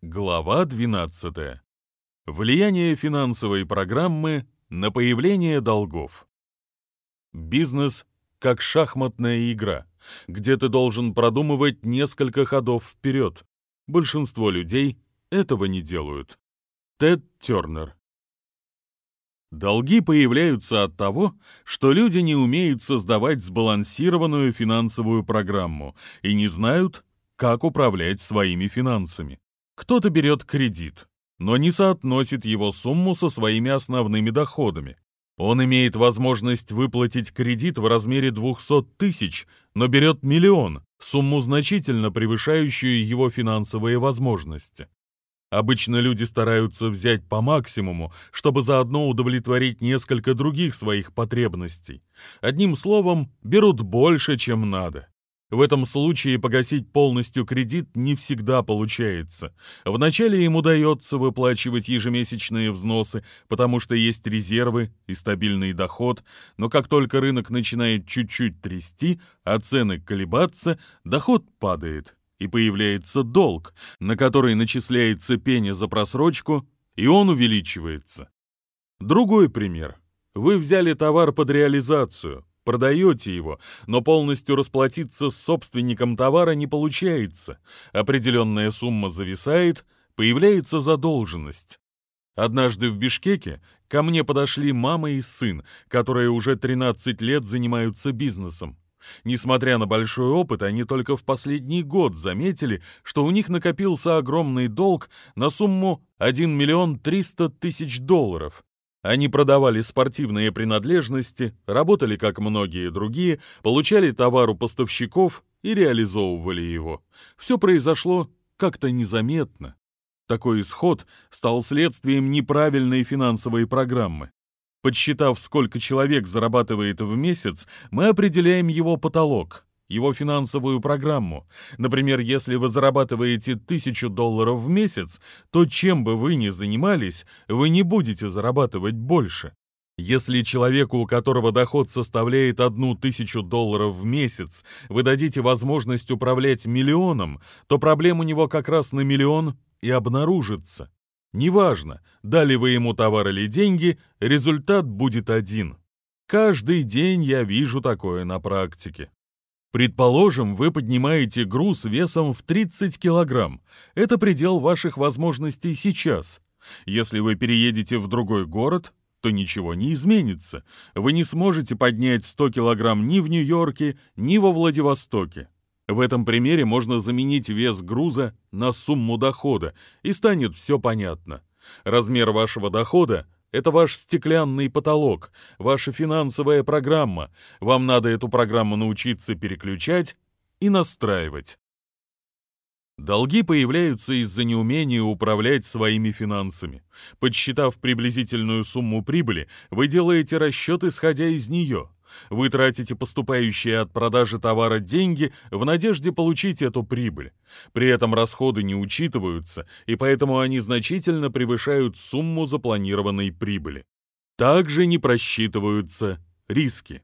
Глава 12. Влияние финансовой программы на появление долгов. Бизнес как шахматная игра, где ты должен продумывать несколько ходов вперед. Большинство людей этого не делают. Тед Тернер. Долги появляются от того, что люди не умеют создавать сбалансированную финансовую программу и не знают, как управлять своими финансами. Кто-то берет кредит, но не соотносит его сумму со своими основными доходами. Он имеет возможность выплатить кредит в размере 200 тысяч, но берет миллион, сумму значительно превышающую его финансовые возможности. Обычно люди стараются взять по максимуму, чтобы заодно удовлетворить несколько других своих потребностей. Одним словом, берут больше, чем надо. В этом случае погасить полностью кредит не всегда получается. Вначале им удается выплачивать ежемесячные взносы, потому что есть резервы и стабильный доход, но как только рынок начинает чуть-чуть трясти, а цены колебаться, доход падает, и появляется долг, на который начисляется пеня за просрочку, и он увеличивается. Другой пример. Вы взяли товар под реализацию, продаете его, но полностью расплатиться с собственником товара не получается. Определенная сумма зависает, появляется задолженность. Однажды в Бишкеке ко мне подошли мама и сын, которые уже 13 лет занимаются бизнесом. Несмотря на большой опыт, они только в последний год заметили, что у них накопился огромный долг на сумму 1 миллион 300 тысяч долларов. Они продавали спортивные принадлежности, работали как многие другие, получали товар у поставщиков и реализовывали его. Все произошло как-то незаметно. Такой исход стал следствием неправильной финансовой программы. Подсчитав, сколько человек зарабатывает в месяц, мы определяем его потолок его финансовую программу. Например, если вы зарабатываете тысячу долларов в месяц, то чем бы вы ни занимались, вы не будете зарабатывать больше. Если человеку, у которого доход составляет одну тысячу долларов в месяц, вы дадите возможность управлять миллионом, то проблем у него как раз на миллион и обнаружится. Неважно, дали вы ему товар или деньги, результат будет один. Каждый день я вижу такое на практике. Предположим, вы поднимаете груз весом в 30 килограмм. Это предел ваших возможностей сейчас. Если вы переедете в другой город, то ничего не изменится. Вы не сможете поднять 100 килограмм ни в Нью-Йорке, ни во Владивостоке. В этом примере можно заменить вес груза на сумму дохода, и станет все понятно. Размер вашего дохода это ваш стеклянный потолок, ваша финансовая программа. Вам надо эту программу научиться переключать и настраивать. Долги появляются из-за неумения управлять своими финансами. Подсчитав приблизительную сумму прибыли, вы делаете расчет, исходя из нее. Вы тратите поступающие от продажи товара деньги в надежде получить эту прибыль. При этом расходы не учитываются, и поэтому они значительно превышают сумму запланированной прибыли. Также не просчитываются риски.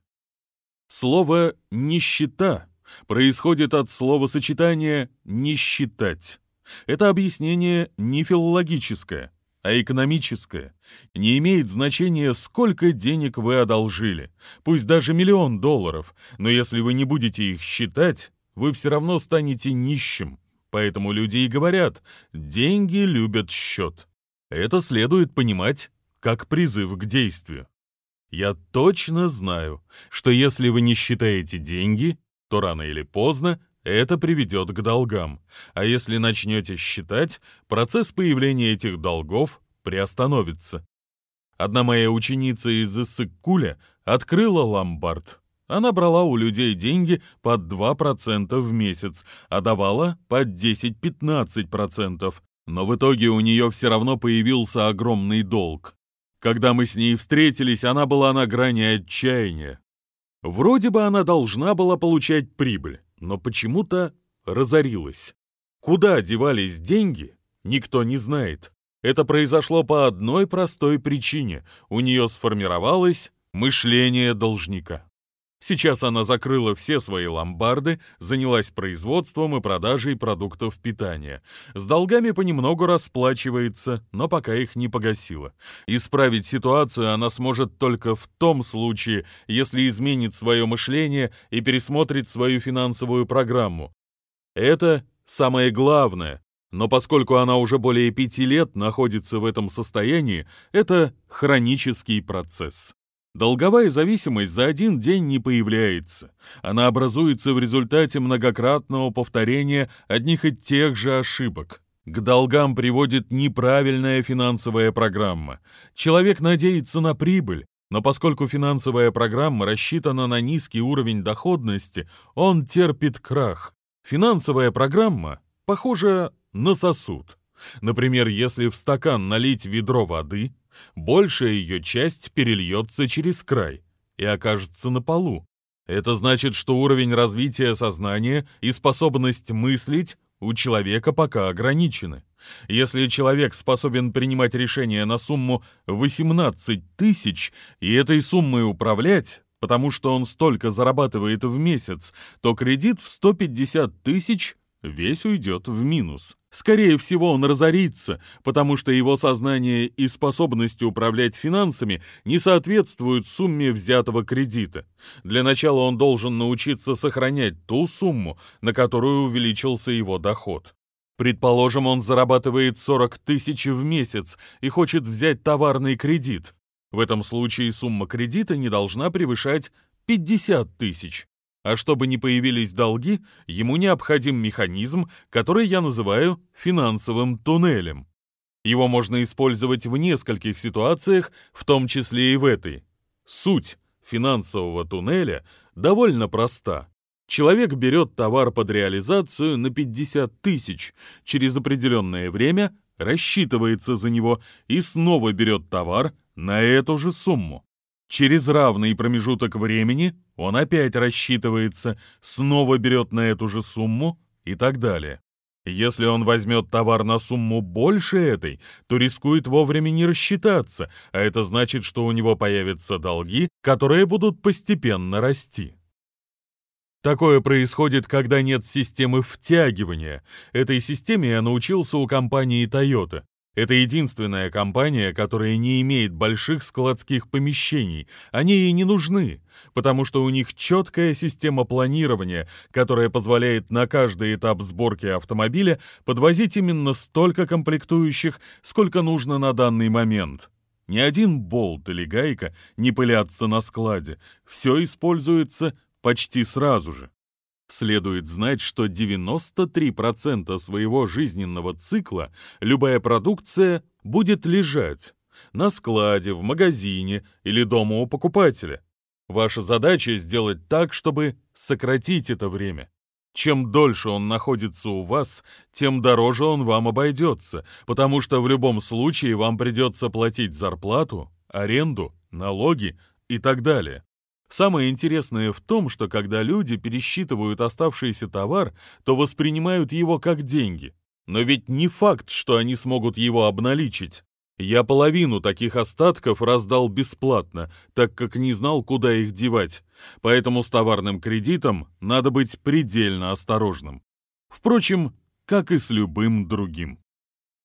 Слово «нищета» происходит от словосочетания «не считать». Это объяснение не филологическое, а экономическое. Не имеет значения, сколько денег вы одолжили, пусть даже миллион долларов, но если вы не будете их считать, вы все равно станете нищим. Поэтому люди и говорят «деньги любят счет». Это следует понимать как призыв к действию. Я точно знаю, что если вы не считаете деньги, то рано или поздно это приведет к долгам. А если начнете считать, процесс появления этих долгов приостановится. Одна моя ученица из Иссык-Куля открыла ломбард. Она брала у людей деньги под 2% в месяц, а давала под 10-15%. Но в итоге у нее все равно появился огромный долг. Когда мы с ней встретились, она была на грани отчаяния. Вроде бы она должна была получать прибыль, но почему-то разорилась. Куда девались деньги, никто не знает. Это произошло по одной простой причине. У нее сформировалось мышление должника. Сейчас она закрыла все свои ломбарды, занялась производством и продажей продуктов питания. С долгами понемногу расплачивается, но пока их не погасила. Исправить ситуацию она сможет только в том случае, если изменит свое мышление и пересмотрит свою финансовую программу. Это самое главное, но поскольку она уже более пяти лет находится в этом состоянии, это хронический процесс. Долговая зависимость за один день не появляется. Она образуется в результате многократного повторения одних и тех же ошибок. К долгам приводит неправильная финансовая программа. Человек надеется на прибыль, но поскольку финансовая программа рассчитана на низкий уровень доходности, он терпит крах. Финансовая программа похожа на сосуд. Например, если в стакан налить ведро воды, большая ее часть перельется через край и окажется на полу. Это значит, что уровень развития сознания и способность мыслить у человека пока ограничены. Если человек способен принимать решения на сумму 18 тысяч и этой суммой управлять, потому что он столько зарабатывает в месяц, то кредит в 150 тысяч весь уйдет в минус. Скорее всего, он разорится, потому что его сознание и способность управлять финансами не соответствуют сумме взятого кредита. Для начала он должен научиться сохранять ту сумму, на которую увеличился его доход. Предположим, он зарабатывает 40 тысяч в месяц и хочет взять товарный кредит. В этом случае сумма кредита не должна превышать 50 тысяч. А чтобы не появились долги, ему необходим механизм, который я называю финансовым туннелем. Его можно использовать в нескольких ситуациях, в том числе и в этой. Суть финансового туннеля довольно проста. Человек берет товар под реализацию на 50 тысяч, через определенное время рассчитывается за него и снова берет товар на эту же сумму. Через равный промежуток времени он опять рассчитывается, снова берет на эту же сумму и так далее. Если он возьмет товар на сумму больше этой, то рискует вовремя не рассчитаться, а это значит, что у него появятся долги, которые будут постепенно расти. Такое происходит, когда нет системы втягивания. Этой системе я научился у компании Toyota. Это единственная компания, которая не имеет больших складских помещений. Они ей не нужны, потому что у них четкая система планирования, которая позволяет на каждый этап сборки автомобиля подвозить именно столько комплектующих, сколько нужно на данный момент. Ни один болт или гайка не пылятся на складе. Все используется почти сразу же. Следует знать, что 93% своего жизненного цикла любая продукция будет лежать на складе, в магазине или дома у покупателя. Ваша задача сделать так, чтобы сократить это время. Чем дольше он находится у вас, тем дороже он вам обойдется, потому что в любом случае вам придется платить зарплату, аренду, налоги и так далее. Самое интересное в том, что когда люди пересчитывают оставшийся товар, то воспринимают его как деньги. Но ведь не факт, что они смогут его обналичить. Я половину таких остатков раздал бесплатно, так как не знал, куда их девать. Поэтому с товарным кредитом надо быть предельно осторожным. Впрочем, как и с любым другим.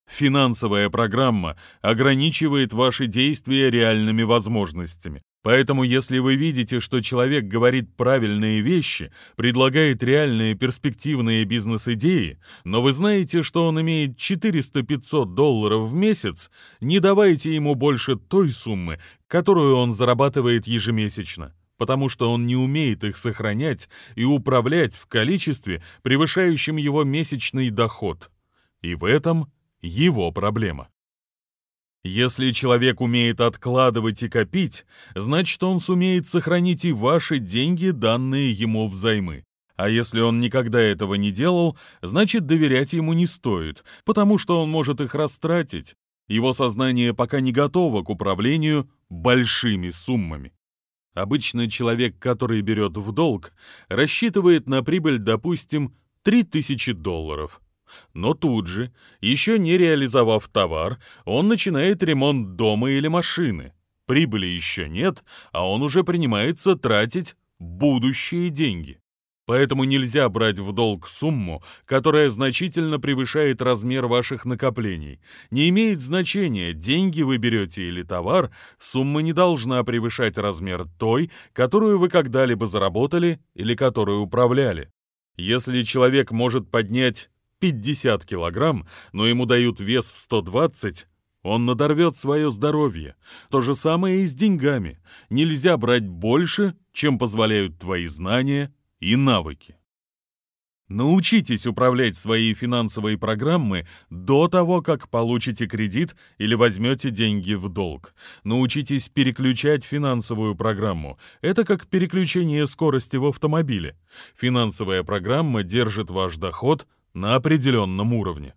Финансовая программа ограничивает ваши действия реальными возможностями. Поэтому, если вы видите, что человек говорит правильные вещи, предлагает реальные перспективные бизнес-идеи, но вы знаете, что он имеет 400-500 долларов в месяц, не давайте ему больше той суммы, которую он зарабатывает ежемесячно, потому что он не умеет их сохранять и управлять в количестве, превышающем его месячный доход. И в этом его проблема. Если человек умеет откладывать и копить, значит, он сумеет сохранить и ваши деньги, данные ему взаймы. А если он никогда этого не делал, значит, доверять ему не стоит, потому что он может их растратить. Его сознание пока не готово к управлению большими суммами. Обычно человек, который берет в долг, рассчитывает на прибыль, допустим, 3000 долларов – но тут же, еще не реализовав товар, он начинает ремонт дома или машины. Прибыли еще нет, а он уже принимается тратить будущие деньги. Поэтому нельзя брать в долг сумму, которая значительно превышает размер ваших накоплений. Не имеет значения, деньги вы берете или товар, сумма не должна превышать размер той, которую вы когда-либо заработали или которую управляли. Если человек может поднять 50 килограмм, но ему дают вес в 120, он надорвет свое здоровье. То же самое и с деньгами. Нельзя брать больше, чем позволяют твои знания и навыки. Научитесь управлять своей финансовой программой до того, как получите кредит или возьмете деньги в долг. Научитесь переключать финансовую программу. Это как переключение скорости в автомобиле. Финансовая программа держит ваш доход на определенном уровне.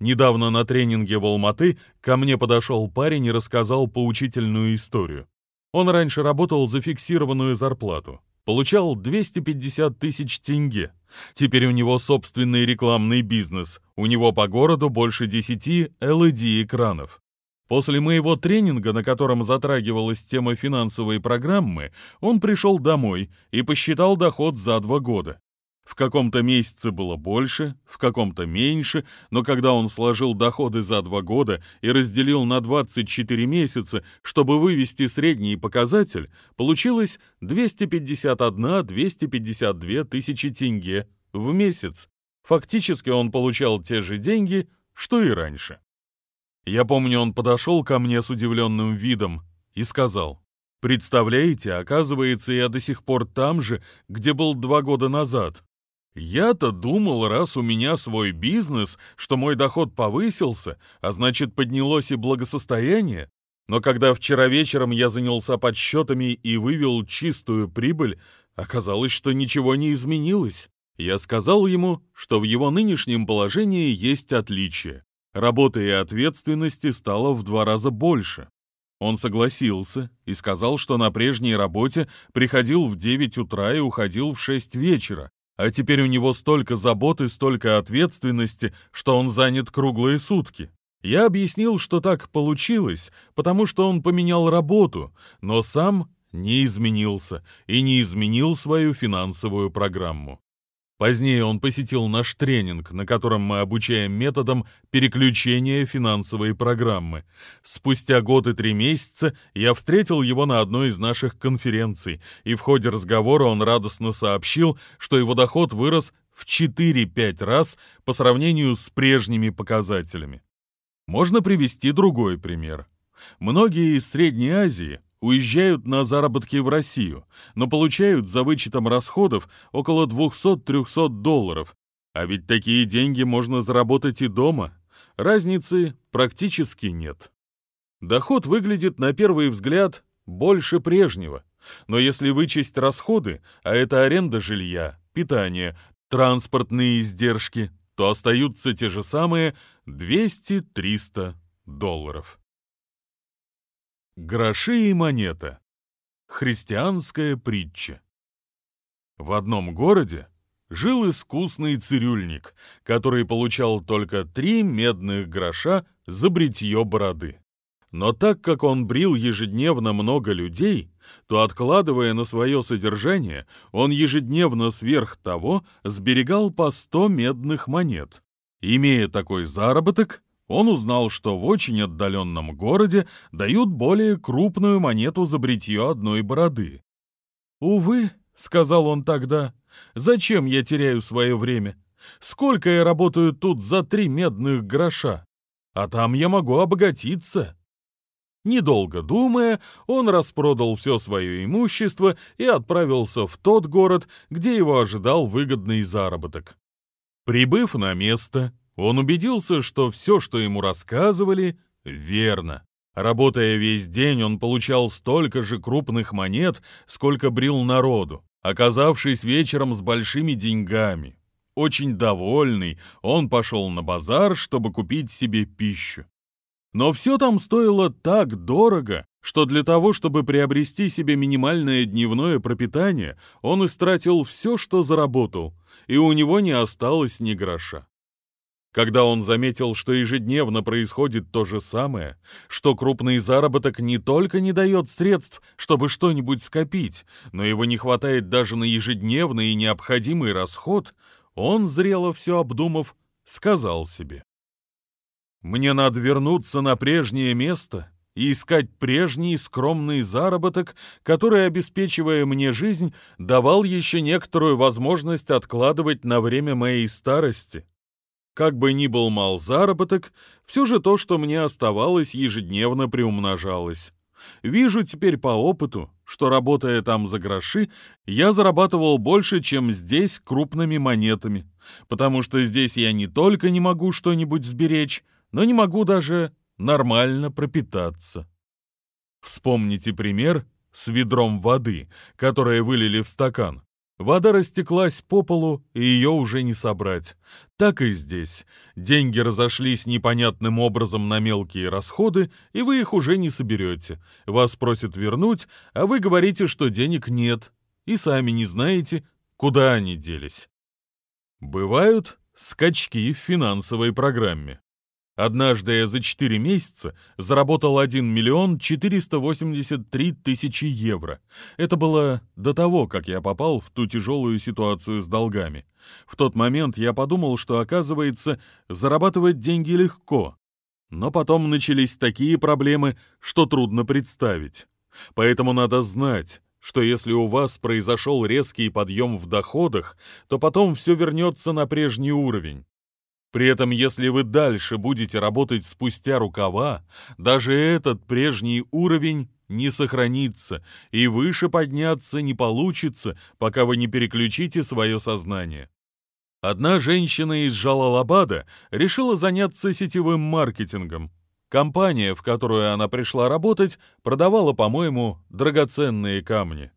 Недавно на тренинге в Алматы ко мне подошел парень и рассказал поучительную историю. Он раньше работал за фиксированную зарплату получал 250 тысяч тенге. Теперь у него собственный рекламный бизнес, у него по городу больше 10 LED-экранов. После моего тренинга, на котором затрагивалась тема финансовой программы, он пришел домой и посчитал доход за два года. В каком-то месяце было больше, в каком-то меньше, но когда он сложил доходы за два года и разделил на 24 месяца, чтобы вывести средний показатель, получилось 251-252 тысячи тенге в месяц. Фактически он получал те же деньги, что и раньше. Я помню, он подошел ко мне с удивленным видом и сказал, «Представляете, оказывается, я до сих пор там же, где был два года назад. Я-то думал, раз у меня свой бизнес, что мой доход повысился, а значит поднялось и благосостояние. Но когда вчера вечером я занялся подсчетами и вывел чистую прибыль, оказалось, что ничего не изменилось. Я сказал ему, что в его нынешнем положении есть отличие. Работы и ответственности стало в два раза больше. Он согласился и сказал, что на прежней работе приходил в 9 утра и уходил в 6 вечера, а теперь у него столько забот и столько ответственности, что он занят круглые сутки. Я объяснил, что так получилось, потому что он поменял работу, но сам не изменился и не изменил свою финансовую программу. Позднее он посетил наш тренинг, на котором мы обучаем методам переключения финансовой программы. Спустя год и три месяца я встретил его на одной из наших конференций, и в ходе разговора он радостно сообщил, что его доход вырос в 4-5 раз по сравнению с прежними показателями. Можно привести другой пример. Многие из Средней Азии уезжают на заработки в Россию, но получают за вычетом расходов около 200-300 долларов. А ведь такие деньги можно заработать и дома. Разницы практически нет. Доход выглядит на первый взгляд больше прежнего. Но если вычесть расходы, а это аренда жилья, питание, транспортные издержки, то остаются те же самые 200-300 долларов. Гроши и монета. Христианская притча. В одном городе жил искусный цирюльник, который получал только три медных гроша за бритье бороды. Но так как он брил ежедневно много людей, то, откладывая на свое содержание, он ежедневно сверх того сберегал по сто медных монет. Имея такой заработок, он узнал, что в очень отдаленном городе дают более крупную монету за бритье одной бороды. «Увы», — сказал он тогда, — «зачем я теряю свое время? Сколько я работаю тут за три медных гроша? А там я могу обогатиться». Недолго думая, он распродал все свое имущество и отправился в тот город, где его ожидал выгодный заработок. Прибыв на место, он убедился, что все, что ему рассказывали, верно. Работая весь день, он получал столько же крупных монет, сколько брил народу, оказавшись вечером с большими деньгами. Очень довольный, он пошел на базар, чтобы купить себе пищу. Но все там стоило так дорого, что для того, чтобы приобрести себе минимальное дневное пропитание, он истратил все, что заработал, и у него не осталось ни гроша. Когда он заметил, что ежедневно происходит то же самое, что крупный заработок не только не дает средств, чтобы что-нибудь скопить, но его не хватает даже на ежедневный и необходимый расход, он, зрело все обдумав, сказал себе. «Мне надо вернуться на прежнее место и искать прежний скромный заработок, который, обеспечивая мне жизнь, давал еще некоторую возможность откладывать на время моей старости». Как бы ни был мал заработок, все же то, что мне оставалось, ежедневно приумножалось. Вижу теперь по опыту, что, работая там за гроши, я зарабатывал больше, чем здесь крупными монетами, потому что здесь я не только не могу что-нибудь сберечь, но не могу даже нормально пропитаться. Вспомните пример с ведром воды, которое вылили в стакан. Вода растеклась по полу, и ее уже не собрать. Так и здесь. Деньги разошлись непонятным образом на мелкие расходы, и вы их уже не соберете. Вас просят вернуть, а вы говорите, что денег нет, и сами не знаете, куда они делись. Бывают скачки в финансовой программе. Однажды я за 4 месяца заработал 1 миллион 483 тысячи евро. Это было до того, как я попал в ту тяжелую ситуацию с долгами. В тот момент я подумал, что, оказывается, зарабатывать деньги легко. Но потом начались такие проблемы, что трудно представить. Поэтому надо знать, что если у вас произошел резкий подъем в доходах, то потом все вернется на прежний уровень. При этом, если вы дальше будете работать спустя рукава, даже этот прежний уровень не сохранится, и выше подняться не получится, пока вы не переключите свое сознание. Одна женщина из Жалалабада решила заняться сетевым маркетингом. Компания, в которую она пришла работать, продавала, по-моему, драгоценные камни.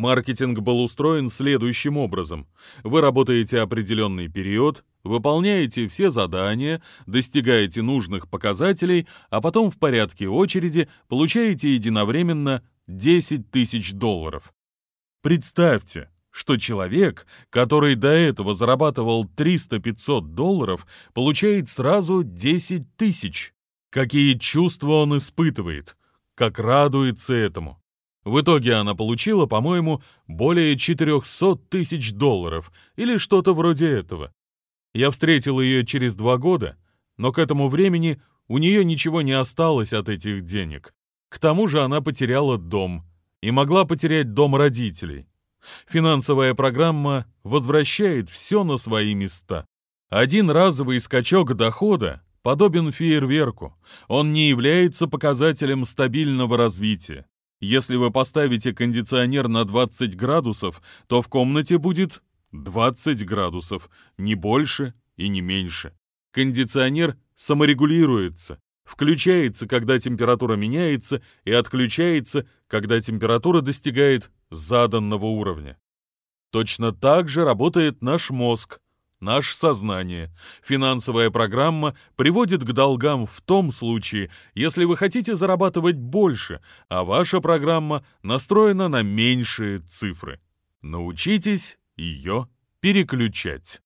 Маркетинг был устроен следующим образом. Вы работаете определенный период, выполняете все задания, достигаете нужных показателей, а потом в порядке очереди получаете единовременно 10 тысяч долларов. Представьте, что человек, который до этого зарабатывал 300-500 долларов, получает сразу 10 тысяч. Какие чувства он испытывает, как радуется этому. В итоге она получила, по-моему, более 400 тысяч долларов или что-то вроде этого. Я встретил ее через два года, но к этому времени у нее ничего не осталось от этих денег. К тому же она потеряла дом и могла потерять дом родителей. Финансовая программа возвращает все на свои места. Один разовый скачок дохода подобен фейерверку. Он не является показателем стабильного развития. Если вы поставите кондиционер на 20 градусов, то в комнате будет 20 градусов, не больше и не меньше. Кондиционер саморегулируется, включается, когда температура меняется, и отключается, когда температура достигает заданного уровня. Точно так же работает наш мозг наше сознание. Финансовая программа приводит к долгам в том случае, если вы хотите зарабатывать больше, а ваша программа настроена на меньшие цифры. Научитесь ее переключать.